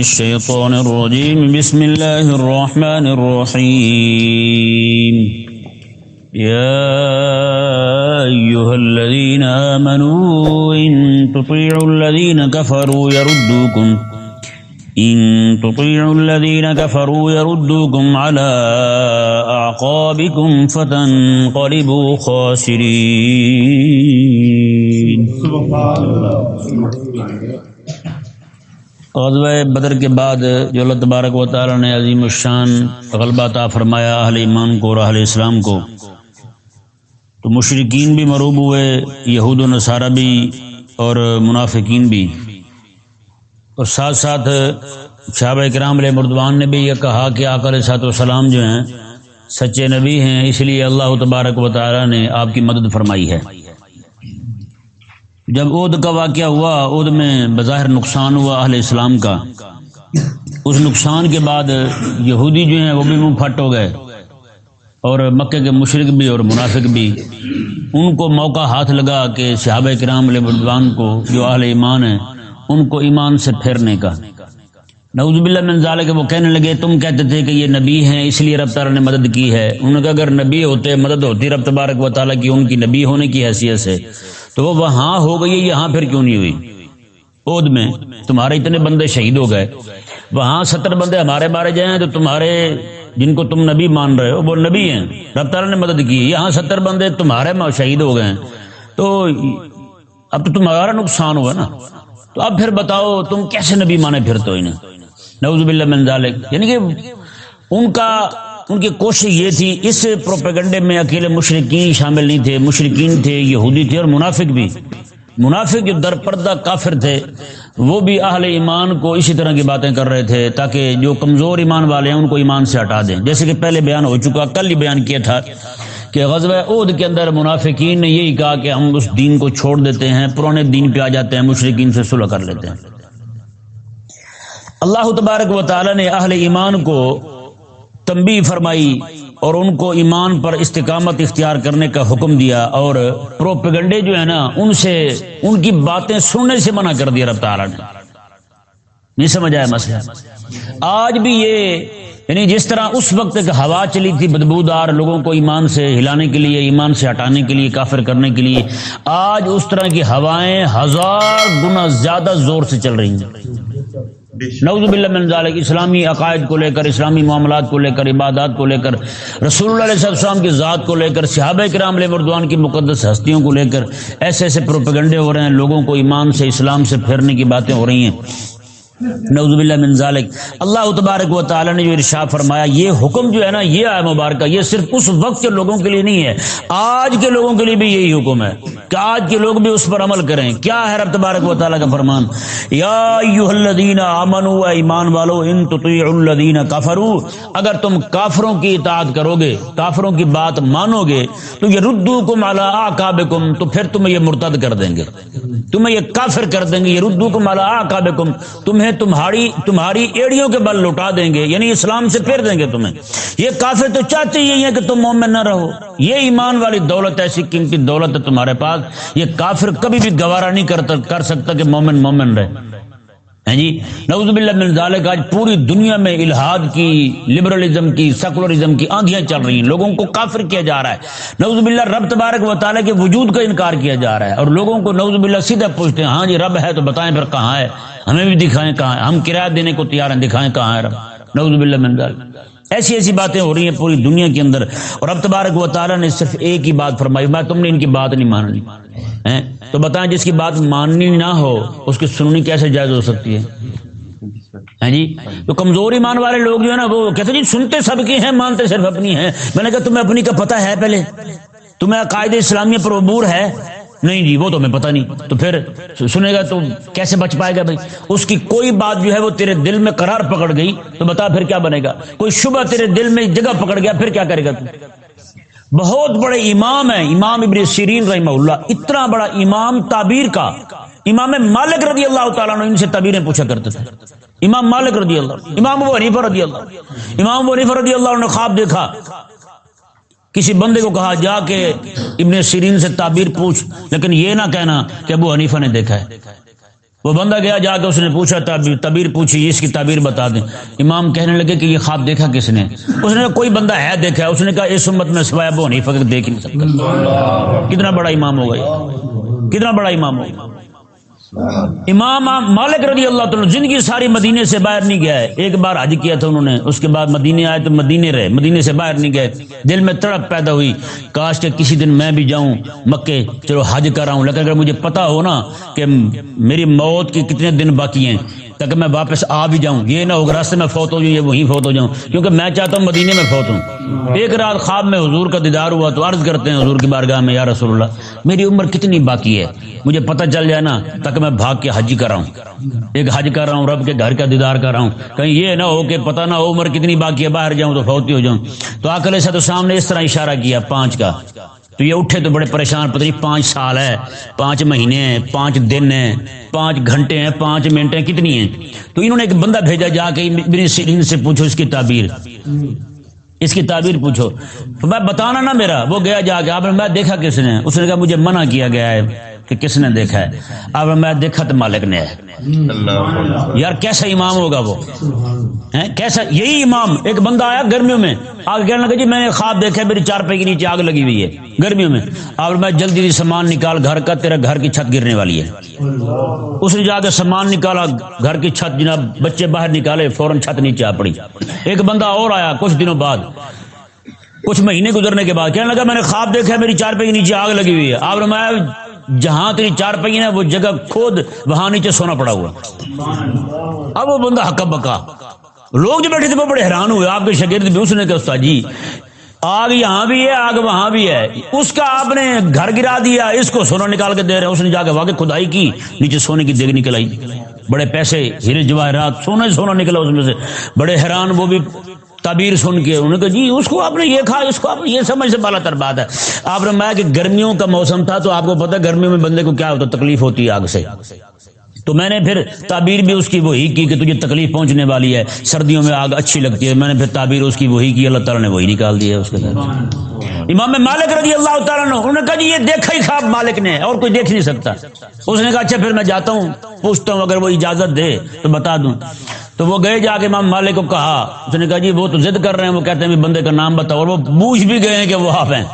الشيطان الرجيم. بسم الله الرحمن الرحيم. يا أيها الذين آمنوا إن تطيعوا الذين كفروا يردوكم، إن تطيعوا الذين كفروا يردوكم على أعقابكم فتنقلبوا خاسرين. سبحان الله. غزوہ بدر کے بعد جو اللہ تبارک و تعالی نے عظیم الشان غلبہ عطا فرمایا اہل ایمان کو اور اہل اسلام کو، تو مشرقین بھی مروب ہوئے، یہود و نصارہ بھی اور منافقین بھی۔ اور ساتھ ساتھ صحابہ کرام علیہ مردوان نے بھی یہ کہا کہ آکر سات وسلام جو ہیں، سچے نبی ہیں، اس لیے اللہ تبارک و تعالی نے آپ کی مدد فرمائی ہے۔ جب عود کا واقعہ ہوا عود میں بظاہر نقصان ہوا اہل اسلام کا۔ اس نقصان کے بعد یہودی جو ہیں، وہ بھی منہ پھٹ ہو گئے۔ اور مکے کے مشرق بھی اور منافق بھی۔ ان کو موقع ہاتھ لگا کہ صحابہ کرام علیہ مردوان کو، جو اہل ایمان ہیں، ان کو ایمان سے پھیرنے کا۔ نعوذ باللہ من ذالک، وہ کہنے لگے، تم کہتے تھے کہ یہ نبی ہیں، اس لیے رب تعالیٰ نے مدد کی ہے۔ انہوں نے کہا اگر نبی ہوتے، مدد ہوتی رب تبارک و تعالیٰ کی، ان کی نبی ہونے کی حیثیت سے۔ تو وہ وہاں ہو گئی یہاں پھر کیوں نہیں ہوئی؟ عود میں۔ تمہارے اتنے بندے شہید ہو گئے۔ وہاں ستر بندے ہمارے بارے جائیں تو تمہارے جن کو تم نبی مان رہے ہو، وہ نبی ہیں۔ رب تعالیٰ نے مدد کی۔ یہاں ستر بندے تمہارے شہید ہو گئے۔ ہیں تو اب تو تمہارا نقصان ہوا نا۔ تو اب پھر بتاؤ، تم کیسے نبی مانے پھرتے ہو انہیں؟ نعوذ باللہ من ذالک۔ یعنی کہ ان کا ان کی کوشش یہ تھی، اس پروپیگنڈے میں اکیلے مشرقین شامل نہیں تھے مشرقین تھے، یہودی تھے اور منافق بھی۔ منافق جو در پردہ کافر تھے، وہ بھی اہل ایمان کو اسی طرح کی باتیں کر رہے تھے تاکہ جو کمزور ایمان والے ہیں ان کو ایمان سے ہٹا دیں۔ جیسے کہ پہلے بیان ہو چکا، کل ہی بیان کیا تھا کہ غزوہ عود کے اندر منافقین نے یہی کہا کہ ہم اس دین کو چھوڑ دیتے ہیں، پرانے دین پہ آ جاتے ہیں مشرقین سے صلح کر لیتے ہیں۔ اللہ تبارک و تعالی نے اہل ایمان کو تنبی فرمائی اور ان کو ایمان پر استقامت اختیار کرنے کا حکم دیا اور پروپیگنڈے جو ہے نا، ان سے، ان کی باتیں سننے سے منع کر دیا رب نے۔ نہیں سمجھ آیا مسئلہ؟ آج بھی یہ یعنی جس طرح اس وقت ایک ہوا چلی تھی بدبودار لوگوں کو ایمان سے ہلانے کے لیے، ایمان سے ہٹانے کے لیے، کافر کرنے کے لیے، آج اس طرح کی ہوائیں ہزار گنا زیادہ زور سے چل رہی ہیں۔ نعوذ باللہ من ذالک، اسلامی عقائد کو لے کر، اسلامی معاملات کو لے کر، عبادات کو لے کر، رسول اللہ علیہ السلام کی ذات کو لے کر، صحابہ کرام علیہ مردوان کی مقدس ہستیوں کو لے کر، ایسے ایسے پروپیگنڈے ہو رہے ہیں، لوگوں کو ایمان سے، اسلام سے پھیرنے کی باتیں ہو رہی ہیں۔ نعوذ باللہ من ذالک۔ اللہ تبارک و تعالی نے جو ارشاد فرمایا، یہ حکم جو ہے نا، یہ آئے مبارکہ، یہ صرف اس وقت کے لوگوں کے لیے نہیں ہے، آج کے لوگوں کے لیے بھی یہی حکم ہے کہ آج کے لوگ بھی اس پر عمل کریں۔ کیا ہے رب تبارک و تعالی کا فرمان؟ یا ایھا الذین آمنوا ایمان والو، ان تطیعوا الذین کفروا۔ اگر تم کافروں کی اطاعت کرو گے کافروں کی بات مانو گے تو یہ ردوکم علی اعقابکم، تو پھر تمہیں یہ مرتد کر دیں گے۔ تمہیں یہ کافر کر دیں گے یہ ردوکم علی اعقابکم۔ تمہیں تمہاری تمہاری ایڑیوں کے بل لٹا دیں گے یعنی اسلام سے پھیر دیں گے تمہیں۔ یہ کافر تو چاہتے ہی ہیں کہ تم مومن نہ رہو۔ یہ ایمان والی دولت، ایسی قیمتی دولت ہے تمہارے پاس۔ یہ کافر کبھی بھی گوارا نہیں کرتا، کر سکتا کہ مومن مومن رہے۔ ہیں جی؟ نعوذ باللہ من ذالک، آج پوری دنیا میں الہاد کی، لبرلزم کی، سیکولرزم کی آندیاں چل رہی ہیں۔ لوگوں کو کافر کیا جا رہا ہے۔ نعوذ باللہ، رب تبارک و تعالی کے وجود کا انکار کیا جا رہا ہے۔ اور لوگوں کو نعوذ باللہ سیدھا پوچھتے ہیں ہاں جی رب ہے تو بتائیں پھر کہاں ہے؟ ہمیں بھی دکھائیں کہاں ہے ہم کرایہ دینے کو تیار ہیں، دکھائیں کہاں ہے رب؟ نعوذ باللہ من ذالک ایسی ایسی باتیں ہو رہی ہیں پوری دنیا کے اندر۔ اور اب تبارک و تعالیٰ نے صرف ایک ہی بات فرمائی۔ میں تم نے ان کی بات نہیں ماننی تو بتائیں جس کی بات ماننی نہ ہو، اس کی سننی کیسے جائز ہو سکتی ہے؟ جی؟ تو کمزور ایمان والے لوگ جو ہے نا، وہ کہتے جی سنتے سب کی ہیں، مانتے صرف اپنی ہیں۔ میں نے کہا تمہیں اپنی کا پتہ ہے پہلے۔ تمہیں عقائد اسلامیہ پر عبور ہے۔ نہیں جی وہ تو ہمیں پتہ نہیں۔ تو پھر سنے گا تو کیسے بچ پائے گا بھائی؟ اس کی کوئی بات جو ہے وہ تیرے دل میں قرار پکڑ گئی۔ تو بتا پھر کیا بنے گا؟ کوئی شبہ تیرے دل میں جگہ پکڑ گیا، پھر کیا کرے گا تو؟ بہت بڑے امام ہیں، امام ابن سیرین رحمہ اللہ، اتنا بڑا امام تعبیر کا۔ امام مالک رضی اللہ تعالیٰ نے ان سے تعبیریں پوچھا کرتے تھے۔ امام مالک رضی اللہ، امام ابو حنیفہ رضی اللہ۔ امام ابو حنیفہ رضی اللہ نے خواب دیکھا۔ کسی بندے کو کہا جا کے ابن سیرین سے تعبیر پوچھ، لیکن یہ نہ کہنا کہ ابو حنیفہ نے دیکھا ہے۔ وہ بندہ گیا جا کے اس نے پوچھا تبیر پوچھی، اس کی تعبیر بتا دیں۔ امام کہنے لگے کہ یہ خواب دیکھا کس نے؟ اس نے کوئی بندہ ہے دیکھا اس نے کہا اس امت میں سوائے وہ نہیں فقط دیکھ نہیں سکتا۔ کتنا بڑا امام ہوگا کتنا بڑا امام ہوگا؟ امام مالک رضی اللہ تعالیٰ زندگی ساری مدینے سے باہر نہیں گیا ہے ایک بار حج کیا تھا انہوں نے، اس کے بعد مدینے آئے تو مدینے رہے، مدینے سے باہر نہیں گئے۔ دل میں تڑپ پیدا ہوئی، کاش کہ کسی دن میں بھی جاؤں مکے، چلو حج کر رہا ہوں لیکن اگر مجھے پتا ہو نا کہ میری موت کے کتنے دن باقی ہیں تاکہ میں واپس آ بھی جاؤں۔ یہ نہ ہوگا راستے میں فوت ہو جاؤں یا وہیں فوت ہو جاؤں۔ کیونکہ میں چاہتا ہوں مدینے میں فوت ہوں۔ ایک رات خواب میں حضور کا دیدار ہوا تو عرض کرتے ہیں حضور کی بارگاہ میں، یا رسول اللہ، میری عمر کتنی باقی ہے؟ مجھے پتہ چل جائے نا تاکہ میں بھاگ کے حج کر رہا ہوں ایک حج کر رہا ہوں، رب کے گھر کا دیدار کر رہا ہوں۔ کہیں یہ نہ ہو کہ پتہ نہ ہو عمر کتنی باقی ہے، باہر جاؤں تو فوتی ہو جاؤں۔ تو آکل ایسا تو سامنے اس طرح اشارہ کیا، پانچ کا۔ تو یہ اٹھے تو بڑے پریشان، پتہ نہیں پانچ سال ہے، پانچ مہینے ہیں، پانچ دن ہیں، پانچ گھنٹے ہیں، پانچ منٹ ہیں، کتنی ہیں؟ تو انہوں نے ایک بندہ بھیجا جا کے ان سے پوچھو اس کی تعبیر۔ اس کی تعبیر پوچھو۔ میں بتانا نا میرا، وہ گیا جا کے، آپ نے میں دیکھا کس نے؟ اس نے کہا مجھے منع کیا گیا ہے۔ کہ کس نے دیکھا ہے؟ اب میں دیکھا تو مالک نے ہے۔ یار کیسا امام ہوگا وہ؟ کیسا؟ یہی امام، ایک بندہ آیا گرمیوں میں۔ آگ کہنے لگا جی میں نے خواب دیکھا میری چار پہ کے نیچے آگ لگی ہوئی ہے گرمیوں میں۔ اب میں جلدی جلدی سامان نکال، گھر کا تیرا گھر کی چھت گرنے والی ہے۔ اس نے جا کے سامان نکالا، گھر کی چھت جناب، بچے باہر نکالے، فوراً چھت نیچے آ پڑی۔ ایک بندہ اور آیا کچھ دنوں بعد۔ کچھ مہینے گزرنے کے بعد کہنے لگا، میں نے خواب دیکھا میری چار پہ کے نیچے آگ لگی ہوئی ہے۔ آپ میں جہاں تیری چار پہی وہ جگہ خود وہاں نیچے سونا پڑا ہوا اب وہ بندہ حق بکا لوگ جو بیٹھے تھے وہ بڑے حیران ہوئے۔ آپ کے شگرد بھی اس نے کہ استاد جی آگ یہاں بھی ہے، آگ وہاں بھی ہے۔ اس کا آپ نے گھر گرا دیا، اس کو سونا نکال کے دے رہے اس نے جا کے واقع کھدائی کی، نیچے سونے کی دیگ نکل آئی۔ بڑے پیسے، ہیرے جواہرات، سونا سونا نکلا اس میں سے۔ بڑے حیران، وہ بھی تعبیر سن کے انہوں نے کہا جی اس کو آپ نے یہ کھا، اس کو آپ نے یہ سمجھ سے بالا تر بات ہے۔ آپ نے میں کہ گرمیوں کا موسم تھا تو آپ کو پتا گرمیوں میں بندے کو کیا ہوتا تکلیف ہوتی ہے آگ سے۔ تو میں نے پھر تعبیر بھی اس کی وہی کی کہ تجھے تکلیف پہنچنے والی ہے، سردیوں میں آگ اچھی لگتی ہے۔ میں نے پھر تعبیر اس کی وہی کی، اللہ تعالیٰ نے وہی نکال دیا اس کے امام مالک رضی اللہ تعالیٰ نے انہوں نے کہا جی یہ دیکھا ہی خواب مالک نے، اور کوئی دیکھ نہیں سکتا۔ اس نے کہا اچھا پھر میں جاتا ہوں، پوچھتا ہوں، اگر وہ اجازت دے تو بتا دوں۔ تو وہ گئے جا کے امام مالک کو کہا، اس نے کہا جی وہ تو ضد کر رہے ہیں، وہ کہتے ہیں بندے کا نام بتاؤ، اور وہ بوجھ بھی گئے ہیں کہ وہ آپ ہیں۔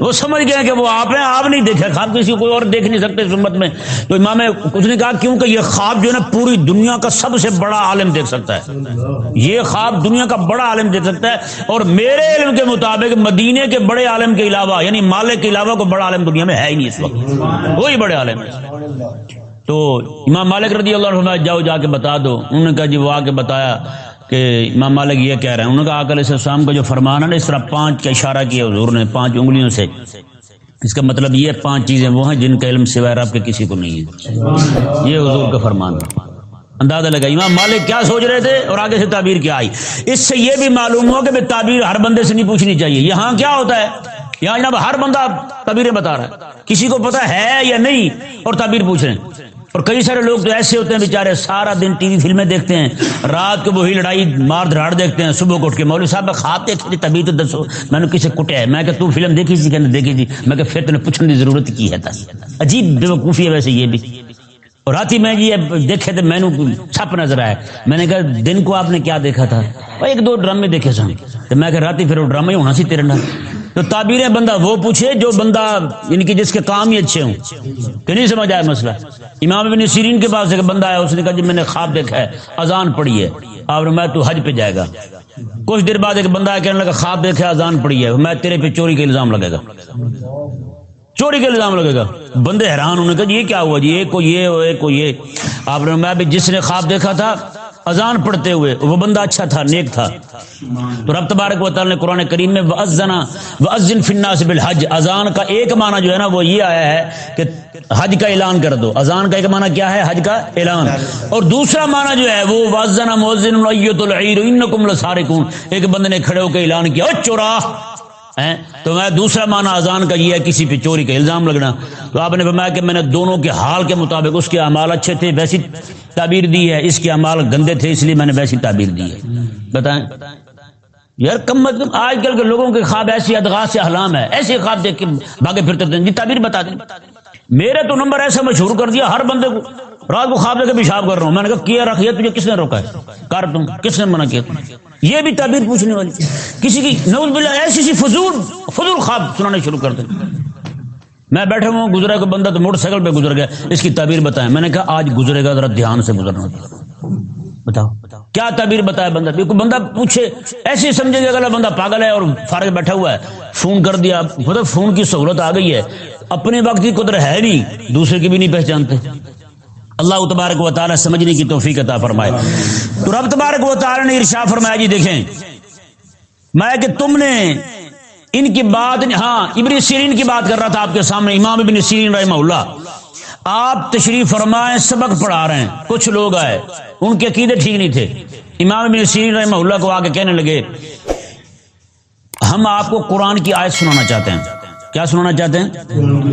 وہ سمجھ گئے کہ وہ آپ ہیں، آپ نہیں دیکھے خواب کسی کوئی اور دیکھ نہیں سکتے اس امت میں۔ تو امام اس نے کہا کیونکہ یہ خواب جو ہے نا، پوری دنیا کا سب سے بڑا عالم دیکھ سکتا ہے۔ یہ خواب دنیا کا بڑا عالم دیکھ سکتا ہے۔ اور میرے علم کے مطابق مدینے کے بڑے عالم کے علاوہ یعنی مالک کے علاوہ کوئی بڑا عالم دنیا میں ہے ہی نہیں اس وقت۔ وہی بڑے عالم ہے تو امام مالک رضی اللہ عنہ جاؤ جا کے بتا دو۔ انہوں نے کہا جی وہ آ کے بتایا کہ امام مالک یہ کہہ رہے ہیں۔ انہوں نے کہا آکل السلام کا جو فرمان ہے نا، اس طرح پانچ کا اشارہ کیا حضور نے، پانچ انگلیوں سے۔ اس کا مطلب یہ پانچ چیزیں وہ ہیں جن کا علم سوائے رب کے کسی کو نہیں ہے۔ یہ حضور کا فرمان ہے۔ اندازہ لگا امام مالک کیا سوچ رہے تھے اور آگے سے تعبیر کیا آئی۔ اس سے یہ بھی معلوم ہو کہ تعبیر ہر بندے سے نہیں پوچھنی چاہیے۔ یہاں کیا ہوتا ہے؟ یہاں جناب ہر بندہ تعبیریں بتا رہا ہے۔ کسی کو پتا ہے یا نہیں اور تعبیر پوچھ رہے ہیں۔ اور کئی سارے لوگ تو ایسے ہوتے ہیں بےچارے سارا دن ٹی وی فلمیں دیکھتے ہیں، رات کو وہی لڑائی، مار دھاڑ دیکھتے ہیں، صبح کو اٹھ کے مولوی صاحب خواب دیکھے تبھی تو دسو میں نے کسی کٹیا ہے۔ میں کہ تو فلم دیکھی سی کہ دیکھی تھی۔ میں کہ پھر تم نے پوچھنے کی ضرورت کی ہے تس عجیب بے وقوفی ہے ویسے یہ بھی۔ اور رات ہی میں یہ دیکھے تو میں نے چھپ نظر آیا۔ میں نے کہا، دن کو آپ نے کیا دیکھا تھا؟ ایک دو ڈرامے دیکھے سن۔ میں کہ رات پھر وہ ڈرامے ہونا سی تیرے نال۔ تو تعبیریں بندہ وہ پوچھے جو بندہ یعنی کہ جس کے کام ہی اچھے ہوں۔ کہ نہیں سمجھ آیا مسئلہ؟ امام ابن سیرین کے پاس ایک بندہ آیا، اس نے کہا جی میں نے خواب دیکھا ہے، اذان پڑی ہے۔ اور میں تو حج پہ جائے گا۔ کچھ دیر بعد ایک بندہ کہنے لگا، خواب دیکھا اذان پڑی ہے۔ میں تیرے پہ چوری کا الزام لگے گا۔ چوری کا الزام لگے گا۔ بندے حیران ہونے کا جی یہ کیا ہوا؟ جی ایک کو یہ ایک کو یہ آپ نے میں جس نے خواب دیکھا تھا اذان پڑھتے ہوئے، وہ بندہ اچھا تھا، نیک تھا۔ تو رب تبارک و تعالی نے قرآن کریم میں وَأَذَّنَا وَأَذِّن فِي النَّاسِ اذان کا ایک معنی جو ہے نا، وہ یہ آیا ہے کہ حج کا اعلان کر دو۔ اذان کا ایک معنی کیا ہے؟ حج کا اعلان۔ اور دوسرا معنی جو ہے، وہ وَأَذَّنَا مُؤَذِّنٌ وَأَيُّتُ الْعِيرُ إِنَّكُمْ لَسَارِقُونَ۔ ایک بندے نے کھڑے ہو کے اعلان کیا او چورا! تو میں دوسرا معنی اذان کا یہ ہے کسی پہ چوری کا الزام لگنا۔ تو آپ نے فرمایا کہ میں نے دونوں کے حال کے مطابق اس کے اعمال اچھے تھے، ویسی تعبیر دی ہے، اس کے اعمال گندے تھے، اس لیے میں نے ویسی تعبیر دی ہے۔ بتائیں؟ یار، کم مطلب آج کل کے لوگوں کے خواب ایسی ادغاز سے حلام ہے، ایسے خواب دیکھ کے بھاگے پھرتے جی تعبیر بتا دیں میرے تو نمبر ایسا مشہور کر دیا ہر بندے کو۔ رات کو خواب لے کے پیشاب کر رہا ہوں۔ میں نے کہا، کیا رکھ؟ یہ تجھے کس نے روکا ہے؟ کر تم، کس نے منع کیا؟ یہ بھی تعبیر پوچھنے والی۔ کسی کی نوز بلا ایسی سی فضول فضول خواب سنانے شروع کر دیں میں بیٹھا ہوں، گزرا کو بندہ تو موٹر سائیکل پہ گزر گیا۔ اس کی تعبیر بتائیں۔ میں نے کہا، آج گزرے گا، ذرا دھیان سے گزرنا۔ بتاؤ۔ کیا تعبیر بتایا بندہ؟ کوئی بندہ پوچھے، ایسے سمجھے گا اگلا بندہ پاگل ہے اور فارغ بیٹھا ہوا ہے۔ فون کر دیا۔ مطلب فون کی سہولت آ گئی ہے۔ اپنے وقت کی قدر ہے نہیں، دوسرے کی بھی نہیں پہچانتے۔ اللہ تبارک و تعالیٰ سمجھنے کی توفیق عطا فرمائے۔ تو رب تبارک و تعالیٰ نے ارشا فرمایا جی دیکھیں، میں کہ تم نے ان کی بات ہاں ابن سیرین کی بات کر رہا تھا آپ کے سامنے، امام ابن سیرین رحمہ اللہ۔ آپ تشریف فرمائے، سبق پڑھا رہے ہیں۔ کچھ لوگ آئے، ان کے عقیدے ٹھیک نہیں تھے۔ امام ابن سیرین رحمہ اللہ کو آگے کہنے لگے، ہم آپ کو قرآن کی آیت سنانا چاہتے ہیں۔ کیا سنانا چاہتے ہیں؟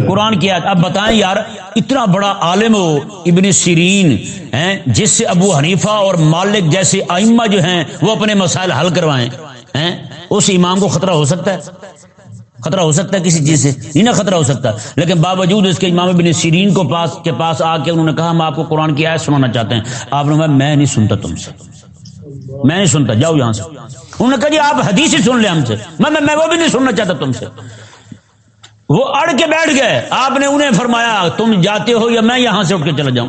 قرآن کی آیت۔ اب بتائیں یار، اتنا بڑا عالم ہو ابن سیرین، ہیں، جس سے ابو حنیفہ اور مالک جیسے آئمہ جو ہیں، وہ اپنے مسائل حل کروائیں۔ ہیں، اس امام کو خطرہ ہو سکتا ہے؟ خطرہ ہو سکتا ہے کسی چیز سے؟ نہیں نہ خطرہ ہو سکتا۔ لیکن باوجود اس کے امام ابن سیرین کو پاس، کے پاس آ کے انہوں نے کہا، ہم آپ کو قرآن کی آیت سنانا چاہتے ہیں۔ آپ نے کہا میں نہیں سنتا تم سے۔ میں نہیں سنتا، جاؤ یہاں سے۔ انہوں نے کہا جی آپ حدیث ہی سن لیں ہم سے۔ میں میں وہ بھی نہیں سننا چاہتا تم سے۔ وہ اڑ کے بیٹھ گئے۔ آپ نے انہیں فرمایا، تم جاتے ہو یا میں یہاں سے اٹھ کے چلا جاؤں؟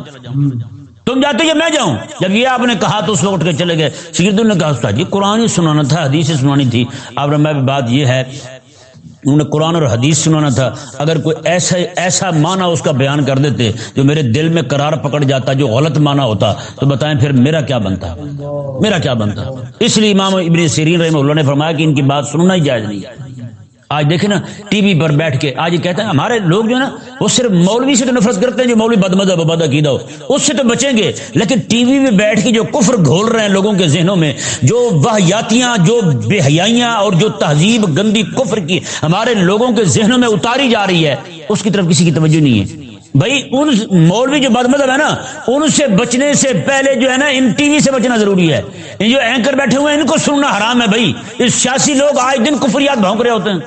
تم جاتے یا میں جاؤں؟ جب یہ آپ نے کہا تو اس وقت کے چلے گئے۔ سکردل نے کہا جی قرآن ہی سنانا تھا، حدیث سنانی تھی۔ آپ نے میں بات یہ ہے، انہوں نے قرآن اور حدیث سنانا تھا۔ اگر کوئی ایسا ایسا معنی اس کا بیان کر دیتے جو میرے دل میں قرار پکڑ جاتا، جو غلط معنی ہوتا، تو بتائیں پھر میرا کیا بنتا؟ میرا کیا بنتا؟ اس لیے امام ابن سیرین رحمہ اللہ نے فرمایا کہ ان کی بات سننا ہی جائز نہیں۔ آج دیکھیں نا، ٹی وی پر بیٹھ کے آج کہتے ہیں، ہمارے لوگ جو ہے نا، وہ صرف مولوی سے تو نفرت کرتے ہیں جو مولوی بد مذہب بد عقیدہ ہو۔ اس سے تو بچیں گے۔ لیکن ٹی وی میں بیٹھ کے جو کفر گھول رہے ہیں لوگوں کے ذہنوں میں، جو واہیاتیاں، جو بے حیائیاں اور جو تہذیب گندی کفر کی ہمارے لوگوں کے ذہنوں میں اتاری جا رہی ہے، اس کی طرف کسی کی توجہ نہیں ہے۔ بھائی، ان مولوی جو بد مطلب ہے نا، ان سے بچنے سے پہلے جو ہے نا، ان ٹی وی سے بچنا ضروری ہے۔ یہ جو اینکر بیٹھے ہوئے ہیں، ان کو سننا حرام ہے بھائی۔ اس سیاسی لوگ آج دن کفریات بھونک رہے ہوتے ہیں؟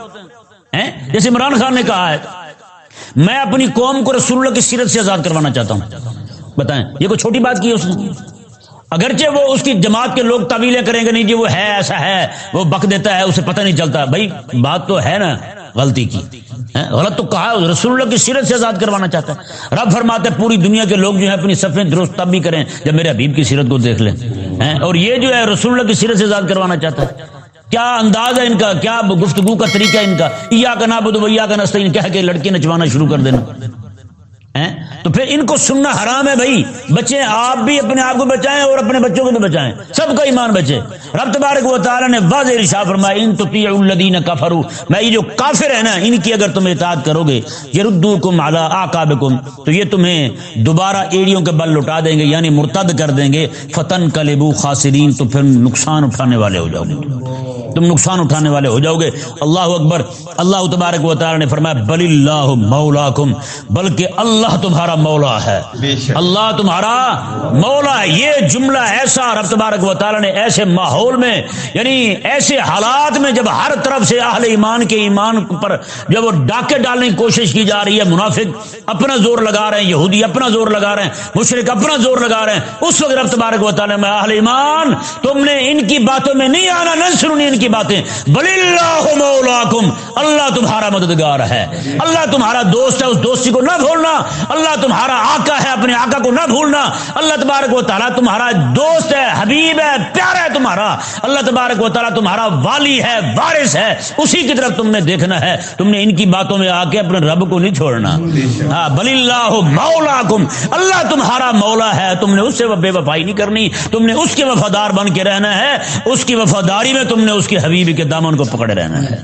جیسے عمران خان نے کہا ہے۔ میں اپنی قوم کو رسول اللہ کی سیرت سے آزاد کروانا چاہتا ہوں۔ بتائیں، یہ کوئی چھوٹی بات کی ہے اس نے؟ اگرچہ وہ اس کی جماعت کے لوگ طویلیں کریں گے، نہیں جی وہ ہے، ایسا ہے، وہ بک دیتا ہے، اسے پتہ نہیں چلتا۔ بھائی، بات تو ہے نا، غلطی کی۔ غلط تو کہا، رسول اللہ کی سیرت سے آزاد کروانا چاہتا ہے۔ رب فرماتے پوری دنیا کے لوگ جو ہیں، اپنی سفید درست تب بھی کریں جب میرے حبیب کی سیرت کو دیکھ لیں۔ اور یہ جو ہے، رسول اللہ کی سیرت سے آزاد کروانا چاہتا ہے۔ کیا انداز ہے ان کا؟ کیا گفتگو کا طریقہ ان کا؟ یا کا نابود ویا کا نستعین، کہہ کے لڑکے نچوانا شروع کر دینا۔ تو پھر ان کو سننا حرام ہے بھائی۔ بچے آپ بھی اپنے آپ کو بچائیں اور اپنے بچوں کو بھی بچائیں۔ سب کا ایمان بچے۔ رب تبارک و تعالیٰ نے واضح رشا فرمایا، ان تو الدین کفرو میں یہ جو کافر ہے نا، ان کی اگر تم اطاعت کرو گے یہ کم اعلیٰ تو یہ تمہیں دوبارہ ایڑیوں کے بل لٹا دیں گے یعنی مرتد کر دیں گے۔ فتن کلبو خاصرین تو پھر نقصان اٹھانے والے ہو جاؤ گے۔ تم نقصان اٹھانے والے ہو جاؤ گے۔ اللہ اکبر۔ اللہ تبارک و تعالی نے فرمایا، بل اللہ مولا کم بلکہ اللہ تمہارا مولا ہے۔ اللہ تمہارا مولا ہے۔ یہ جملہ ایسا رب تبارک و تعالی نے ایسے ماحول میں یعنی ایسے حالات میں جب ہر طرف سے اہل ایمان کے ایمان پر جب وہ ڈاکے ڈالنے کی کوشش کی جا رہی ہے منافق اپنا زور لگا رہے ہیں یہودی اپنا زور لگا رہے ہیں مشرق اپنا زور لگا رہے ہیں اس وقت رب تبارک و تعالی میں اہل ایمان تم نے ان کی باتوں میں نہیں آنا نہ سننی ان کی باتیں۔ بل اللہ مولاکم اللہ تمہارا مددگار ہے۔ اللہ تمہارا دوست ہے اس دوستی کو نہ بھولنا۔ اللہ تمہارا آقا ہے، اپنے آقا کو نہ بھولنا۔ اللہ تبارک و تعالیٰ تمہارا دوست ہے، حبیب ہے، پیارا ہے تمہارا۔ اللہ تبارک و تعالیٰ تمہارا والی ہے، وارث ہے۔ اسی کی طرف تم نے دیکھنا ہے۔ تم نے ان کی باتوں میں آ کے اپنے رب کو نہیں چھوڑنا۔ ہاں بل اللہ مولا کم اللہ تمہارا مولا ہے، تم نے اس سے بے وفائی نہیں کرنی۔ تم نے اس کے وفادار بن کے رہنا ہے۔ اس کی وفاداری میں تم نے اس کے حبیب کے دامن کو پکڑے رہنا ہے۔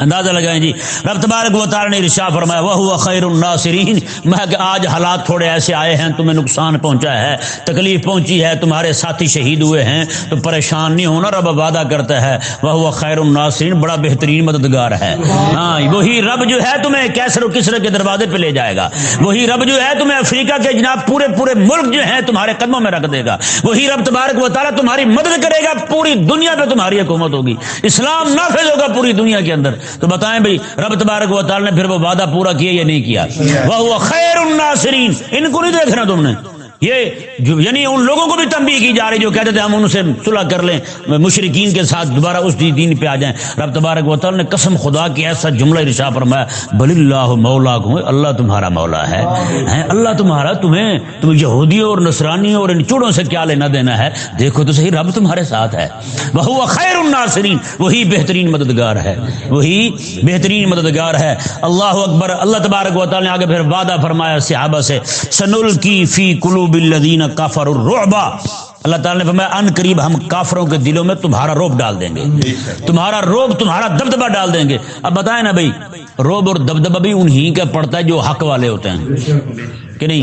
اندازہ لگائیں جی۔ رب تبارک و تعالی نے ارشا فرمایا وہ خیر الناصرین میں کہ آج حالات تھوڑے ایسے آئے ہیں، تمہیں نقصان پہنچا ہے، تکلیف پہنچی ہے، تمہارے ساتھی شہید ہوئے ہیں، تو پریشان نہیں ہونا، رب وعدہ کرتا ہے۔ وہ خیر الناصرین بڑا بہترین مددگار ہے۔ ہاں وہی رب جو ہے تمہیں کیسر و کسر کے دروازے پہ لے جائے گا۔ وہی رب جو ہے تمہیں افریقہ کے جناب پورے پورے ملک جو ہے تمہارے قدموں میں رکھ دے گا۔ وہی رب تبارک و تعالیٰ تمہاری مدد کرے گا، پوری دنیا پہ تمہاری حکومت ہوگی۔ اسلام نافذ ہوگا پوری دنیا کے اندر۔ تو بتائیں بھائی رب تبارک و تعالی نے پھر وہ وعدہ پورا کیا یا نہیں کیا؟ وہ خیر الناصرین۔ ان کو نہیں دیکھنا تم نے۔ یہ یعنی ان لوگوں کو بھی تنبیہ کی جا رہی جو کہتے تھے ہم ان سے صلح کر لیں مشرقین کے ساتھ دوبارہ اس دین پہ آ جائیں۔ رب تبارک و تعالی نے قسم خدا کی ایسا جملہ رشا فرمایا، بل اللہ مولا کو اللہ تمہارا مولا ہے۔ اللہ تمہارا تمہیں تم یہودیوں اور نصرانیوں اور ان چوڑوں سے کیا لینا دینا ہے۔ دیکھو تو صحیح، رب تمہارے ساتھ ہے۔ وہ خیر الناصرین، وہی بہترین مددگار ہے۔ وہی بہترین مددگار ہے۔ اللہ اکبر، اللہ تبارک و تعالی نے آگے پھر وعدہ فرمایا صحابہ سے سنل کی فی کلو بالذین کافر الرعبا اللہ تعالیٰ نے فرمایا ان قریب ہم کافروں کے دلوں میں تمہارا روب ڈال دیں گے۔ تمہارا روب تمہارا دبدبا ڈال دیں گے۔ اب بتائیں نا بھائی روب اور دبدبا بھی انہی کا پڑتا ہے جو حق والے ہوتے ہیں۔ کہ نہیں؟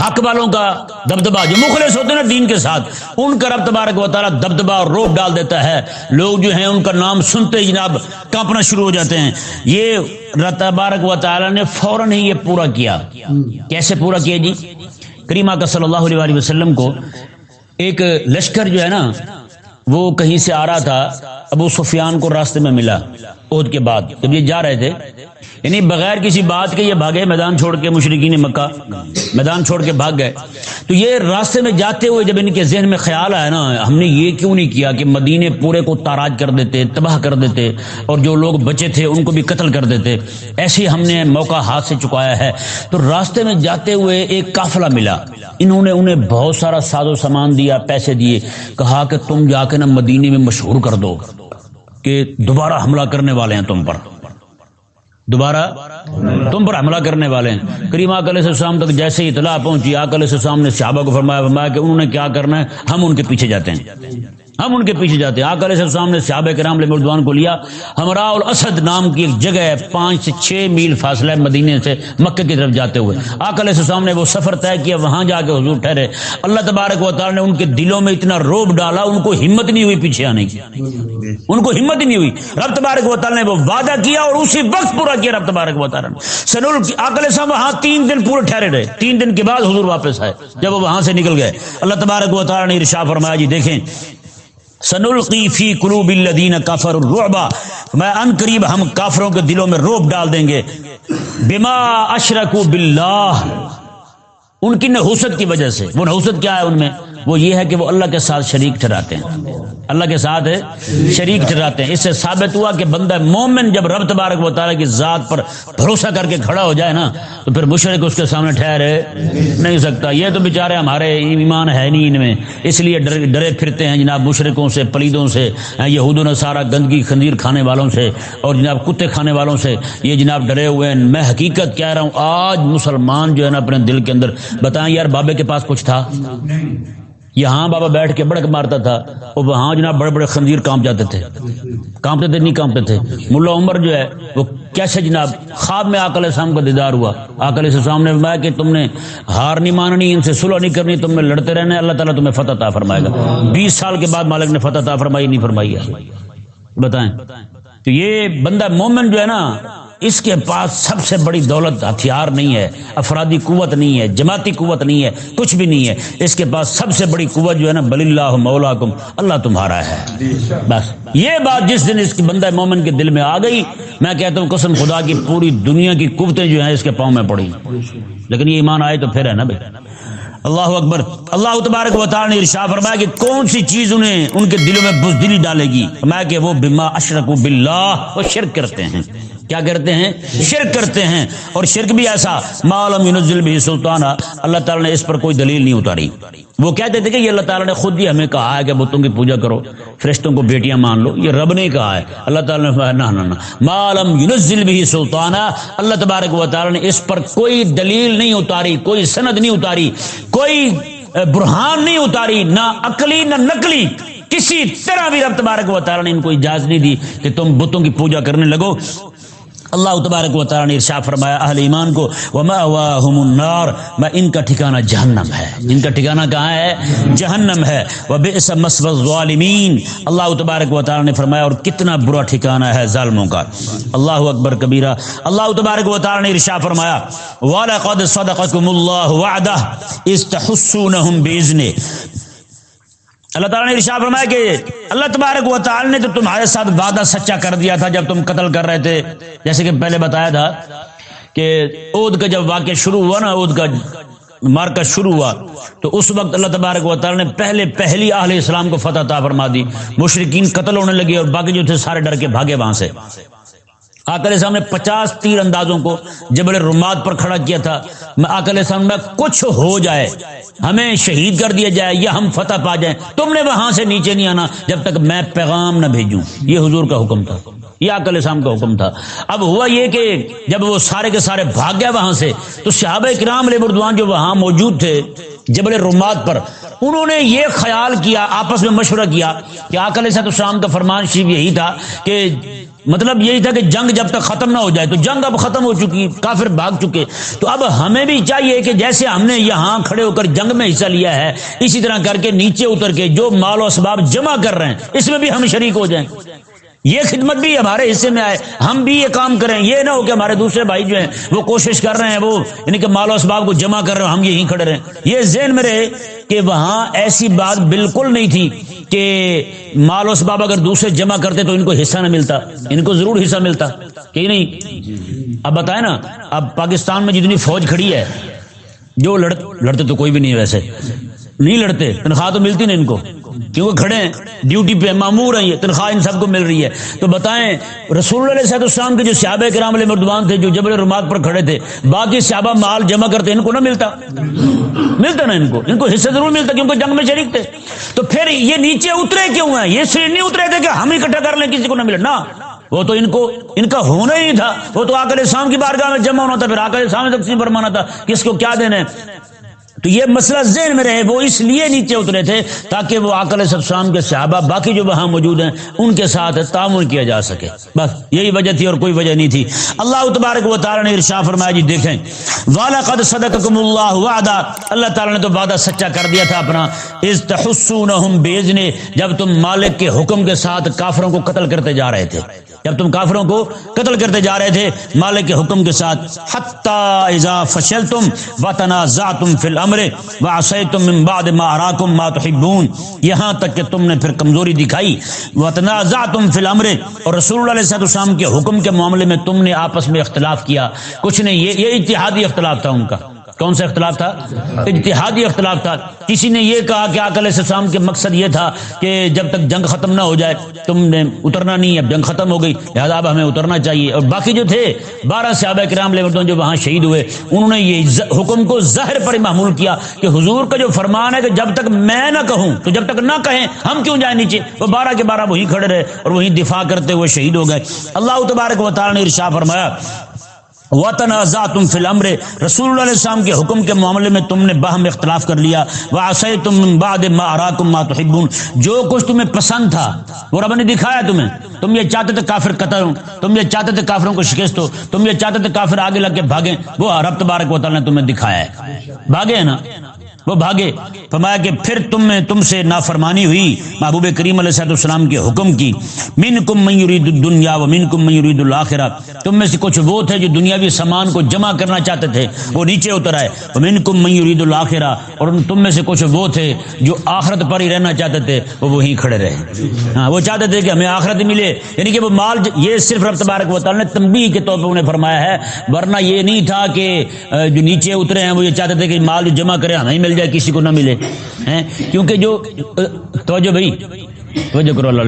حق والوں کا دبدبا جو مخلص ہوتے ہیں نا دین کے ساتھ ان کا رب تبارک و تعالیٰ دبدبا اور روب ڈال دیتا ہے۔ لوگ جو ہیں ان کا نام سنتے جناب کانپنا شروع ہو جاتے ہیں۔ یہ رب تبارک و تعالیٰ نے فوراً ہی یہ پورا کیا۔ کیسے پورا کیا جی؟ کریمہ کا صلی اللہ علیہ وسلم کو ایک لشکر جو ہے نا، وہ کہیں سے آ رہا تھا، ابو سفیان کو راستے میں ملا، عہد کے بعد۔ جب یہ جا رہے تھے یعنی بغیر کسی بات کے یہ بھاگے میدان چھوڑ کے مشرقین مکہ، میدان چھوڑ کے بھاگ گئے۔ تو یہ راستے میں جاتے ہوئے جب ان کے ذہن میں خیال آیا نا، ہم نے یہ کیوں نہیں کیا کہ مدینے پورے کو تاراج کر دیتے، تباہ کر دیتے، اور جو لوگ بچے تھے ان کو بھی قتل کر دیتے۔ ایسے ہم نے موقع ہاتھ سے چکایا ہے۔ تو راستے میں جاتے ہوئے ایک قافلہ ملا۔ انہوں نے انہیں بہت سارا ساز و سامان دیا، پیسے دیے۔ کہا کہ تم جا کے نا مدینے میں مشہور کر دو کہ دوبارہ حملہ کرنے والے ہیں تم پر۔ دوبارہ تم پر حملہ کرنے والے ہیں۔ کریم آک سے شام تک جیسے اطلاع پہنچی آک سے شام نے صحابہ کو فرمایا فرمایا کہ انہوں نے کیا کرنا ہے؟ ہم ان کے پیچھے جاتے ہیں۔ ہم ان کے پیچھے جاتے ہیں۔ آکل السلام نے صحابہ کرام مردوان کو لیا۔ ہمراہ الاسد نام کی ایک جگہ ہے، پانچ سے چھ میل فاصلہ مدینے سے مکہ کی طرف جاتے ہوئے۔ آکل السلام نے وہ سفر طے کیا، وہاں جا کے حضور ٹھہرے۔ اللہ تبارک و تعالی نے ان کے دلوں میں اتنا روب ڈالا، ان کو ہمت نہیں ہوئی پیچھے آنے کی۔ ان کو ہمت نہیں ہوئی۔ رب تبارک و تعالی نے وہ وعدہ کیا اور اسی وقت پورا کیا رب تبارک و تعالی نے۔ سنول آکل السلام وہاں تین دن پورے ٹھہرے رہے۔ تین دن کے بعد حضور واپس آئے۔ جب وہ وہاں سے نکل گئے، اللہ تبارک و تعالی نے ارشاد فرمایا جی دیکھیں سنلقی فی قلوب الذین کافر الرعبا میں ان قریب ہم کافروں کے دلوں میں روب ڈال دیں گے. بما اشرکو باللہ. ان کی نحوست کی وجہ سے. وہ نحوست کیا ہے ان میں؟ وہ یہ ہے کہ وہ اللہ کے ساتھ شریک ٹھہراتے ہیں۔ اللہ کے ساتھ شریک ٹھہراتے ہیں۔ اس سے ثابت ہوا کہ بندہ مومن جب رب تبارک و تعالیٰ کی ذات پر بھروسہ کر کے کھڑا ہو جائے نا، تو پھر مشرق اس کے سامنے ٹھہرے۔ نہیں سکتا۔ یہ تو بیچارے ہمارے ایمان ہے نہیں ان میں۔ اس لیے ڈرے پھرتے ہیں جناب مشرقوں سے، پلیدوں سے یہود و سارا گندگی خندیر کھانے والوں سے اور جناب کتے کھانے والوں سے۔ یہ جناب ڈرے ہوئے ہیں۔ میں حقیقت کہہ رہا ہوں، آج مسلمان جو ہے نا اپنے دل کے اندر، بتائیں یار بابے کے پاس کچھ تھا؟ یہاں بابا بیٹھ کے بڑک مارتا تھا اور وہاں جناب بڑے بڑے خنزیر کام جاتے تھے۔ کامتے تھے، نہیں کامتے تھے۔ ملا عمر جو ہے، وہ کیسے جناب خواب میں آکل اسلام کا دیدار ہوا؟ آکل اسلام نے فرمایا کہ تم نے ہار نہیں ماننی، ان سے سلح نہیں کرنی، تم نے لڑتے رہنا اللہ تعالیٰ تمہیں فتح تا فرمائے گا۔ بیس سال کے بعد مالک نے فتح تا فرمائی، نہیں فرمائی ہے بتائیں۔ تو یہ بندہ مومن جو ہے نا اس کے پاس سب سے بڑی دولت ہتھیار نہیں ہے، افرادی قوت نہیں ہے، جماعتی قوت نہیں ہے، کچھ بھی نہیں ہے۔ اس کے پاس سب سے بڑی قوت جو ہے نا، بلی اللہ مولا کم اللہ تمہارا ہے۔ بس، یہ بات جس دن اس کی بندہ مومن کے دل میں آ گئی، میں کہتا ہوں قسم خدا کی پوری دنیا کی قوتیں جو ہیں اس کے پاؤں میں پڑی۔ لیکن یہ ایمان آئے تو پھر ہے نا بھائی۔ اللہ اکبر، اللہ تبارک و تعالی نے ارشاد فرمایا کہ کون سی چیز انہیں ان کے دلوں میں بزدلی ڈالے گی؟ میں کہ وہ بما اشرک باللہ، وہ شرک کرتے ہیں۔ کیا کرتے ہیں؟ شرک کرتے ہیں۔ اور شرک بھی ایسا معلوم ينزل به سلطانہ اللہ تعالی نے اس پر کوئی دلیل نہیں اتاری۔ وہ کہتے تھے کہ یہ اللہ تعالیٰ نے خود ہی ہمیں کہا ہے کہ بتوں کی پوجا کرو۔ فرشتوں کو بیٹیاں مان لو۔ یہ رب نے کہا ہے۔ اللہ تعالیٰ نے نہ نہ معلوم ينزل به سلطانہ اللہ تبارک و تعالی نے اس پر کوئی دلیل نہیں اتاری، کوئی سند نہیں اتاری، کوئی برہان نہیں اتاری، نہ عقلی، نہ نقلی۔ کسی طرح بھی رب تبارک و تعالی نے ان کو اجازت نہیں دی کہ تم بتوں کی پوجا کرنے لگو۔ اللہ تبارک و تعالی نے ارشاد فرمایا، اہل ایمان کو وماواہم النار، میں ان کا ٹھکانہ جہنم ہے۔ ان کا ٹھکانہ کہاں ہے؟ جہنم ہے۔ وبئس مسوى الظالمین اللہ تبارک و تعالی نے فرمایا، اور کتنا برا ٹھکانہ ہے ظالموں کا۔ اللہ اکبر کبیرہ۔ اللہ تبارک و تعالی نے ارشاد فرمایا، ولقد صدقكم الله وعده استحسونهم باذنه اللہ تعالیٰ نے ارشاد فرمایا کہ اللہ تبارک و تعالی نے تو تمہارے ساتھ وعدہ سچا کر دیا تھا جب تم قتل کر رہے تھے۔ جیسے کہ پہلے بتایا تھا کہ عود کا جب واقعہ شروع ہوا نا عود کا مارکس شروع ہوا، تو اس وقت اللہ تبارک و تعالی نے پہلے پہلی اہل اسلام کو فتح تا فرما دی۔ مشرقین قتل ہونے لگے اور باقی جو تھے سارے ڈر کے بھاگے وہاں سے۔ آکل صاحب نے پچاس تیر اندازوں کو جبل رومات پر کھڑا کیا تھا۔ میں آکل صاحب میں کچھ ہو جائے، ہمیں شہید کر دیا جائے یا ہم فتح پا جائیں۔ تم نے وہاں سے نیچے نہیں آنا جب تک میں پیغام نہ بھیجوں۔ یہ حضور کا حکم تھا، یہ آکل اسلام کا حکم تھا۔ اب ہوا یہ کہ جب وہ سارے کے سارے بھاگ گیا وہاں سے، تو صحابہ کرام علیہ مردوان جو وہاں موجود تھے جبل رومات پر، انہوں نے یہ خیال کیا، آپس میں مشورہ کیا کہ آکل صاحب السلام کا فرمان شریف یہی تھا کہ مطلب یہی تھا کہ جنگ جب تک ختم نہ ہو جائے تو جنگ اب ختم ہو چکی، کافر بھاگ چکے۔ تو اب ہمیں بھی چاہیے کہ جیسے ہم نے یہاں کھڑے ہو کر جنگ میں حصہ لیا ہے، اسی طرح کر کے نیچے اتر کے جو مال و اسباب جمع کر رہے ہیں، اس میں بھی ہم شریک ہو جائیں۔ یہ خدمت بھی ہمارے حصے میں آئے۔ ہم بھی یہ کام کریں۔ یہ نہ ہو کہ ہمارے دوسرے بھائی جو ہیں، وہ کوشش کر رہے ہیں، وہ یعنی کہ مال و اسباب کو جمع کر رہے ہیں ہم یہیں کھڑے رہے یہ ذہن میں رہے کہ وہاں ایسی بات بالکل نہیں تھی۔ کہ مال و اسباب اگر دوسرے جمع کرتے تو ان کو حصہ نہ ملتا۔ ان کو ضرور حصہ ملتا۔ کہ نہیں؟ اب بتائیں نا، اب پاکستان میں جتنی فوج کھڑی ہے، جو لڑتے تو کوئی بھی نہیں ویسے۔ نہیں لڑتے، تنخواہ تو ملتی نا ان کو۔ کیونکہ کھڑے ہیں؟ ڈیوٹی پہ معمور ہیں یہ، تنخواہ ان سب کو مل رہی ہے۔ تو بتائیں، رسول اللہ صحت السلام کے جو صحابہ کرام علیہ مردوان تھے، جو جبل رمات پر کھڑے تھے، باقی صحابہ مال جمع کرتے، ان کو نہ ملتا؟ ملتا نا ان کو؟ ان کو حصہ ضرور ملتا کیونکہ جنگ میں شریک تھے۔ تو پھر یہ نیچے اترے کیوں ہیں؟ یہ صرف نہیں اترے تھے کہ ہم اکٹھا کر لیں، کسی کو نہ ملے۔ نہ، وہ تو ان کو، ان کا ہونا ہی تھا۔ وہ تو آکر اسلام کی بارگاہ میں جمع ہونا تھا، پھر آکر اسلام میں تقسیم فرمانا تھا۔ کس کو کیا دینے تو یہ مسئلہ ذہن میں رہے، وہ اس لیے نیچے اترے تھے تاکہ وہ آکل سبسام کے صحابہ باقی جو وہاں موجود ہیں، ان کے ساتھ تعاون کیا جا سکے۔ بس یہی وجہ تھی اور کوئی وجہ نہیں تھی۔ اللہ تبارک و تعالی نے ارشا فرمایا جی دیکھیں۔ والا قد صدقکم اللہ وعدہ اللہ تعالی نے تو وعدہ سچا کر دیا تھا اپنا۔ از تحسونہم بیزنے جب تم مالک کے حکم کے ساتھ کافروں کو قتل کرتے جا رہے تھے۔ جب تم کافروں کو قتل کرتے جا رہے تھے، مالک کے حکم کے ساتھ اذا فشلتم وتنازعتم فی الامر وعصیتم من بعد ما اراکم ما تحبون۔ یہاں تک کہ تم نے پھر کمزوری دکھائی۔ وتنازعتم فی الامر، اور رسول اللہ علیہ السلام کے حکم کے معاملے میں تم نے آپس میں اختلاف کیا۔ کچھ نہیں، یہ یہ اتحادی اختلاف تھا ان کا۔ کون سا اختلاف تھا؟ اتحادی اختلاف تھا۔ کسی نے یہ کہا کہ آکل السلام کے مقصد یہ تھا کہ جب تک جنگ ختم نہ ہو جائے، تم نے اترنا نہیں، اب جنگ ختم ہو گئی، لہٰذا اب ہمیں اترنا چاہیے۔ اور باقی جو تھے، بارہ صحابہ کرام لے جو وہاں شہید ہوئے، انہوں نے یہ حکم کو زہر پر معمول کیا کہ حضور کا جو فرمان ہے کہ جب تک میں نہ کہوں، تو جب تک نہ کہیں، ہم کیوں جائیں نیچے؟ وہ بارہ کے بارہ وہی کھڑے رہے اور وہی دفاع کرتے ہوئے شہید ہو گئے۔ اللہ تبارک و تعالی نے ارشا فرمایا تم فی الامر۔ رسول اللہ علیہ السلام کے حکم کے معاملے میں تم نے باہم اختلاف کر لیا۔ تم بعد ما اراکم ما تحبون۔ جو کچھ تمہیں پسند تھا، وہ رب نے دکھایا تمہیں۔ تم یہ چاہتے تھے کافر قطر ہوں۔ تم یہ چاہتے تھے کافروں کو شکست ہو۔ تم یہ چاہتے تھے کافر آگے لگ کے بھاگیں۔ وہ رب تبارک وطالعہ نے تمہیں دکھایا ہے۔ بھاگے ہیں نا؟ وہ بھاگے، فرمایا کہ پھر تم میں تم سے نافرمانی ہوئی، محبوب کریم علیہ صاحب السلام کے حکم کی۔ من کم میورید دنیا و من کم میورید الآخرہ تم میں سے کچھ وہ تھے جو دنیاوی سامان کو جمع کرنا چاہتے تھے، وہ نیچے اتر آئے۔ من کم میورید الآخرہ اور تم میں سے کچھ وہ تھے جو آخرت پر ہی رہنا چاہتے تھے، وہ وہیں کھڑے رہے۔ ہاں وہ چاہتے تھے کہ ہمیں آخرت ملے۔ یعنی کہ وہ مال یہ صرف رب تبارک و تعالی نے تنبیہ کے طور پر انہیں فرمایا ہے، ورنہ یہ نہیں تھا کہ جو نیچے اترے ہیں، وہ یہ چاہتے تھے کہ مال جو جمع کرے، ہمیں مل جائے، کسی کو نہ ملے کیونکہ جو، توجہ بھائی، توجہ کرو اللہ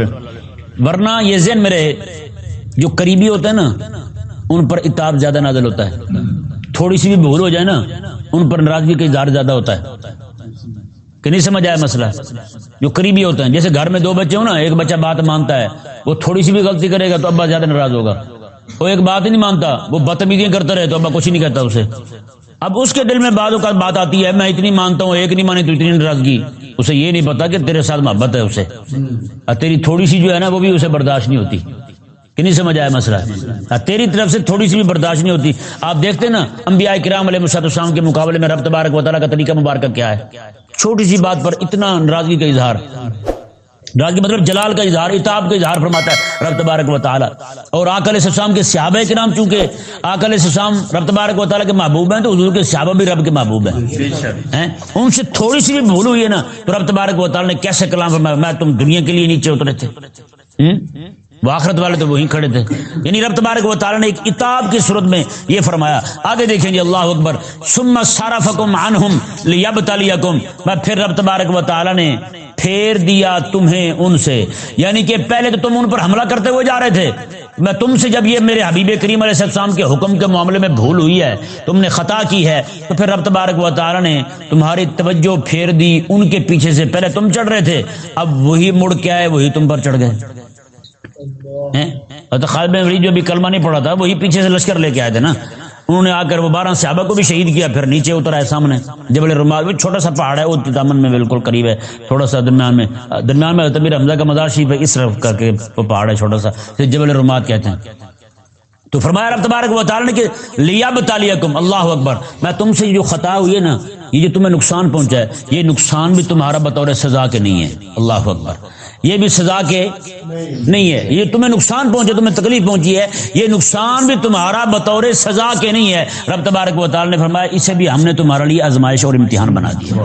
ورنہ یہ ذہن میں رہے، جو قریبی ہوتا ہے نا، ان پر اتاب زیادہ نازل ہوتا ہے۔ تھوڑی سی بھی بھول ہو جائے نا، ان پر ناراضگی کا اظہار زیادہ ہوتا ہے۔ کہ نہیں سمجھ آیا مسئلہ؟ جو قریبی ہوتے ہیں جیسے گھر میں دو بچے ہو نا، ایک بچہ بات مانتا ہے، وہ تھوڑی سی بھی غلطی کرے گا تو ابا زیادہ ناراض ہوگا۔ وہ ایک بات ہی نہیں مانتا، وہ بدتمیزیاں کرتا رہے تو ابا کچھ نہیں کہتا اسے۔ اب اس کے دل میں بعض اوقات بات آتی ہے، میں اتنی مانتا ہوں، ایک نہیں مانی تو اتنی ناراضگی اسے یہ نہیں پتا کہ تیرے ساتھ محبت ہے اسے۔ اور تیری تھوڑی سی جو ہے نا، وہ بھی اسے برداشت نہیں ہوتی۔ کہ نہیں سمجھ آیا مسئلہ؟ تیری طرف سے تھوڑی سی بھی برداشت نہیں ہوتی۔ آپ دیکھتے نا، انبیاء کرام علیہ مسد السلام کے مقابلے میں رب تبارک و تعالیٰ کا طریقہ مبارکہ کیا ہے؟ چھوٹی سی بات پر اتنا ناراضگی کا اظہار۔ راز کے مطلب جلال کا اظہار اتاب کا اظہار فرماتا ہے رب تبارک و تعالیٰ۔ اور آکل السلام کے صحابہ کے نام چونکہ آکل السلام رب تبارک و تعالیٰ کے محبوب ہیں تو حضور کے صحابہ بھی رب کے محبوب ہیں۔ ان سے تھوڑی سی بھی بھول ہوئی ہے نا تو رب تبارک و تعالیٰ نے کیسے کلام فرمایا میں تم دنیا کے لیے نیچے اترے تھے۔ وہ آخرت والے تو وہیں کھڑے تھے۔ یعنی رب تبارک و تعالیٰ نے ایک اتاب کی صورت میں یہ فرمایا۔ آگے دیکھیں جی اللہ اکبر۔ سم سارا فکم عنہم لیبتلیکم میں پھر رب تبارک و تعالیٰ نے پھیر دیا تمہیں ان سے۔ یعنی کہ پہلے تو تم ان پر حملہ کرتے ہوئے جا رہے تھے۔ میں تم سے جب یہ میرے حبیب کریم علیہ السلام کے حکم کے معاملے میں بھول ہوئی ہے، تم نے خطا کی ہے، تو پھر رب تبارک و تعالیٰ نے تمہاری توجہ پھیر دی، ان کے پیچھے سے پہلے تم چڑھ رہے تھے۔ اب وہی مڑ کے آئے، وہی تم پر چڑھ گئے۔ تو خالد جو بھی کلمہ نہیں پڑا تھا، وہی پیچھے سے لشکر لے کے آئے تھے نا؟ انہوں نے آ کر وہ بارہ صحابہ کو بھی شہید کیا، پھر نیچے اتر آئے سامنے۔ جبل رومال چھوٹا سا پہاڑ ہے، وہ دامن میں بالکل قریب ہے۔ تھوڑا سا درمیان میں درمیان میں تبیر حمزہ کا مزار شریف ہے، اس طرف کر کے وہ پہاڑ ہے چھوٹا سا جبل رومات کہتے ہیں۔ تو فرمایا رب تبارک و تعالی نے کہ لیا بتالیکم اللہ اکبر، میں تم سے جو خطا ہوئی ہے نا، یہ جو تمہیں نقصان پہنچا ہے، یہ نقصان بھی تمہارا بطور سزا کے نہیں ہے۔ اللہ اکبر۔ یہ بھی سزا کے نہیں ہے۔ یہ تمہیں نقصان پہنچے، تمہیں تکلیف پہنچی ہے۔ یہ نقصان بھی تمہارا بطور سزا کے نہیں ہے۔ رب تبارک و تعالی نے فرمایا، اسے بھی ہم نے تمہارے لیے آزمائش اور امتحان بنا دیا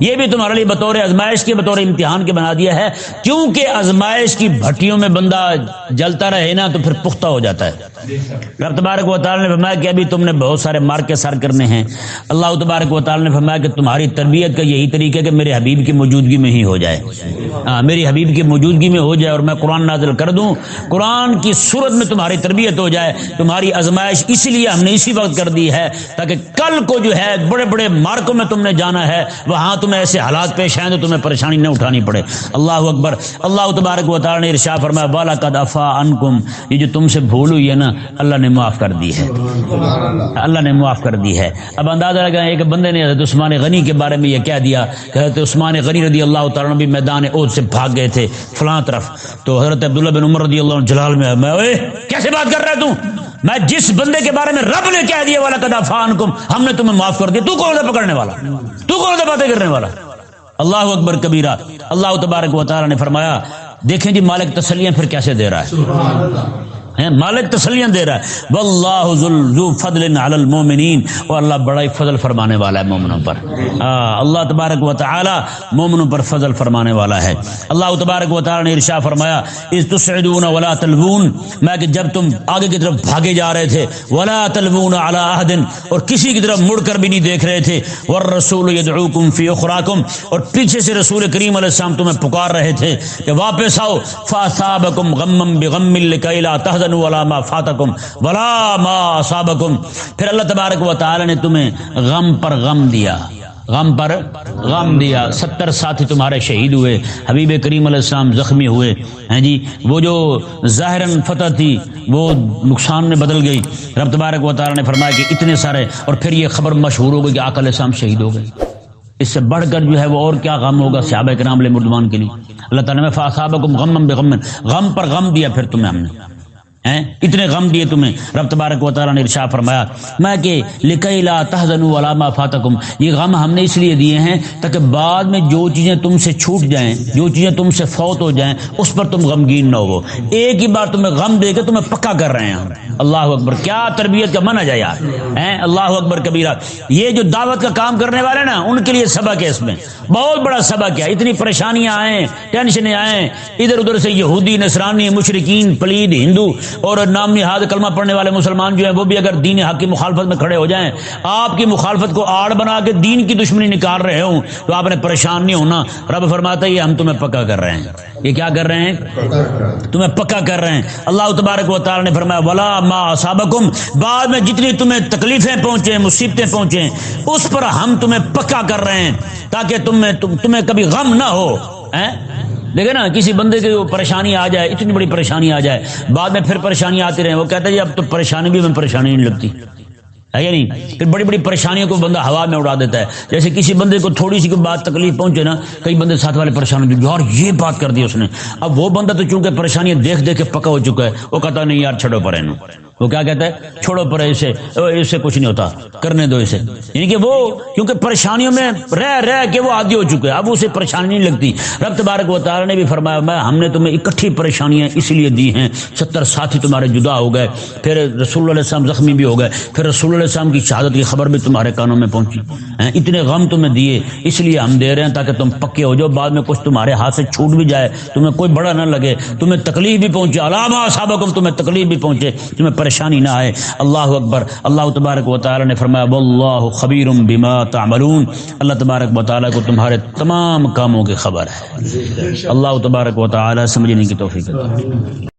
یہ بھی تمہارے لیے بطور آزمائش کے بطور امتحان کے بنا دیا ہے۔ کیونکہ آزمائش کی بھٹیوں میں بندہ جلتا رہے نا، تو پھر پختہ ہو جاتا ہے۔ رب تبارک و تعالی نے فرمایا کہ ابھی تم نے بہت سارے مار کے سر کرنے ہیں۔ اللہ تبارک و تعالی نے فرمایا کہ تمہاری تربیت کا یہی طریقہ ہے کہ میرے حبیب کی موجودگی میں ہی ہو جائے۔ ہاں میری حبیب کی موجودگی میں ہو جائے اور میں قرآن نازل کر دوں۔ قرآن کی صورت میں تمہاری تربیت ہو جائے۔ تمہاری ازمائش اسی لیے ہم نے اسی وقت کر دی ہے تاکہ کل کو جو ہے بڑے بڑے مارکوں میں تم نے جانا ہے، وہاں تمہیں ایسے حالات پیش آئیں تو تمہیں پریشانی نہ اٹھانی پڑے۔ اللہ اکبر۔ اللہ تبارک و تعالی نے ارشا فرمایا والا کا دفاع انکم یہ جو تم سے بھول ہوئی ہے نا اللہ نے معاف کر دی ہے۔ اللہ نے معاف کر دی ہے۔ اب اندازہ لگا ایک بندے نے حضرت عثمان غنی کے بارے میں یہ کہہ دیا کہ حضرت عثمان غنی رضی اللہ تعالیٰ بھی میدان عہد سے بھاگ گئے تھے فلاں طرف۔ تو حضرت عبداللہ بن عمر رضی اللہ عنہ جلال میں میں اوے کیسے بات کر رہا ہے تو؟ میں جس بندے کے بارے میں رب نے کہہ دیا، والا کدا فان کم ہم نے تمہیں معاف کر دیا۔ تو کون سا پکڑنے والا؟ تو کون سا باتیں کرنے والا؟ اللہ اکبر کبیرہ، اللہ تبارک و تعالی نے فرمایا، دیکھیں جی مالک تسلیاں پھر کیسے دے رہا ہے؟ مالک تسلیاں دے رہا ہے۔ واللہ ذو فضل علی المؤمنین۔ اور اللہ بڑا ہی فضل فرمانے والا ہے مومنوں پر۔ ہاں، اللہ تبارک و تعالی مومنوں پر فضل فرمانے والا ہے۔ اللہ تبارک و تعالی نے ارشاد فرمایا، اذ تسعدون ولا تلوون۔ میں کہ جب تم آگے کی طرف بھاگے جا رہے تھے، ولا تلوون علی احد اور کسی کی طرف مڑ کر بھی نہیں دیکھ رہے تھے۔ والرسول يدعوکم فی اخراکم۔ اور پیچھے سے رسول کریم علیہ السلام تمہیں پکار رہے تھے کہ واپس آؤ۔ فاصابکم غمم بغم لکی لا تحزن۔ ولا ما فاتکم ولا ما اصابکم پھر اللہ تبارک و تعالی نے تمہیں غم پر غم دیا۔ غم پر غم دیا۔ ستر ساتھی تمہارے شہید ہوئے۔ حبیب کریم علیہ السلام زخمی ہوئے۔ ہیں جی؟ وہ جو ظاہر فتح تھی، وہ نقصان میں بدل گئی۔ رب تبارک و تعالی نے فرمایا کہ اتنے سارے، اور پھر یہ خبر مشہور ہو گئی کہ آقا علیہ السلام شہید ہو گئے۔ اس سے بڑھ کر جو ہے وہ اور کیا غم ہوگا صحابہ کرام علیہ مردمان کے لیے۔ اللہ تعالیٰ نے فاصابکم غم بغم۔ غم پر غم دیا پھر تمہیں ہم نے۔ اتنے غم دیے تمہیں؟ رب تبارک و تعالیٰ نے ارشا فرمایا، میں کہ لکئی لا تحزن علامہ فاتکم، یہ غم ہم نے اس لیے دیے ہیں تاکہ بعد میں جو چیزیں تم سے چھوٹ جائیں، جو چیزیں تم سے فوت ہو جائیں، اس پر تم غمگین نہ ہو ایک ہی بار تمہیں غم دے کے تمہیں پکا کر رہے ہیں اللہ اکبر، کیا تربیت کا من جائے یار؟ اللہ اکبر کبیرہ، یہ جو دعوت کا کام کرنے والے نا، ان کے لیے سبق ہے اس میں۔ بہت بڑا سبق ہے۔ اتنی پریشانیاں آئیں، ٹینشنیں آئیں۔ ادھر ادھر سے یہودی نسرانی مشرقین پلید، ہندو اور نام نہاد کلمہ پڑھنے والے مسلمان جو ہیں، وہ بھی اگر دین حق کی مخالفت میں کھڑے ہو جائیں، آپ کی مخالفت کو آڑ بنا کے دین کی دشمنی نکال رہے ہوں، تو آپ نے پریشان نہیں ہونا۔ رب فرماتا ہے، یہ ہم تمہیں پکا کر رہے ہیں۔ یہ کیا کر رہے ہیں؟ تمہیں پکا کر رہے ہیں۔ اللہ تبارک و تعالی نے فرمایا، ولا ما صابکم بعد میں جتنی تمہیں تکلیفیں پہنچے مصیبتیں پہنچے اس پر ہم تمہیں پکا کر رہے ہیں تاکہ تم تمہیں تمہیں کبھی غم نہ ہو دیکھے نا، کسی بندے کی وہ پریشانی آ جائے، اتنی بڑی پریشانی آ جائے، بعد میں پھر پریشانی آتی رہے، وہ کہتا ہے جی اب تو پریشانی بھی میں پریشانی نہیں لگتی۔ ہے یا نہیں؟ پھر بڑی بڑی پریشانیوں کو بندہ ہوا میں اڑا دیتا ہے۔ جیسے کسی بندے کو تھوڑی سی کوئی بات تکلیف پہنچے نا، کئی بندے ساتھ والے پریشان اور یہ بات کر دی اس نے۔ اب وہ بندہ تو چونکہ پریشانیاں دیکھ دیکھ کے پکا ہو چکا ہے، وہ کہتا نہیں یار، چھڑو پڑے وہ کیا کہتا ہے؟ چھوڑو پر اسے اسے کچھ نہیں ہوتا، کرنے دو اسے۔ یعنی کہ وہ، کیونکہ پریشانیوں میں رہ رہ کے وہ عادی ہو چکے اب اسے پریشانی نہیں لگتی۔ رب تبارک و تعالی نے بھی فرمایا، میں، ہم نے تمہیں اکٹھی پریشانیاں اس لیے دی ہیں، ستر ساتھی تمہارے جدا ہو گئے، پھر رسول اللہ علیہ السلام زخمی بھی ہو گئے، پھر رسول اللہ علیہ السلام کی شہادت کی خبر بھی تمہارے کانوں میں پہنچی۔ اتنے غم تمہیں دیے، اس لیے ہم دے رہے ہیں تاکہ تم پکے ہو جاؤ، بعد میں کچھ تمہارے ہاتھ سے چھوٹ بھی جائے، تمہیں کوئی بڑا نہ لگے، تمہیں تکلیف بھی پہنچے۔ علامہ صاحب تمہیں تکلیف بھی پہنچے، تمہیں پریشانی نہ آئے۔ اللہ اکبر۔ اللہ تبارک و تعالی نے فرمایا، واللہ خبیر بما تعملون اللہ تبارک و تعالی کو تمہارے تمام کاموں کی خبر ہے۔ اللہ تبارک و تعالی سمجھنے کی توفیق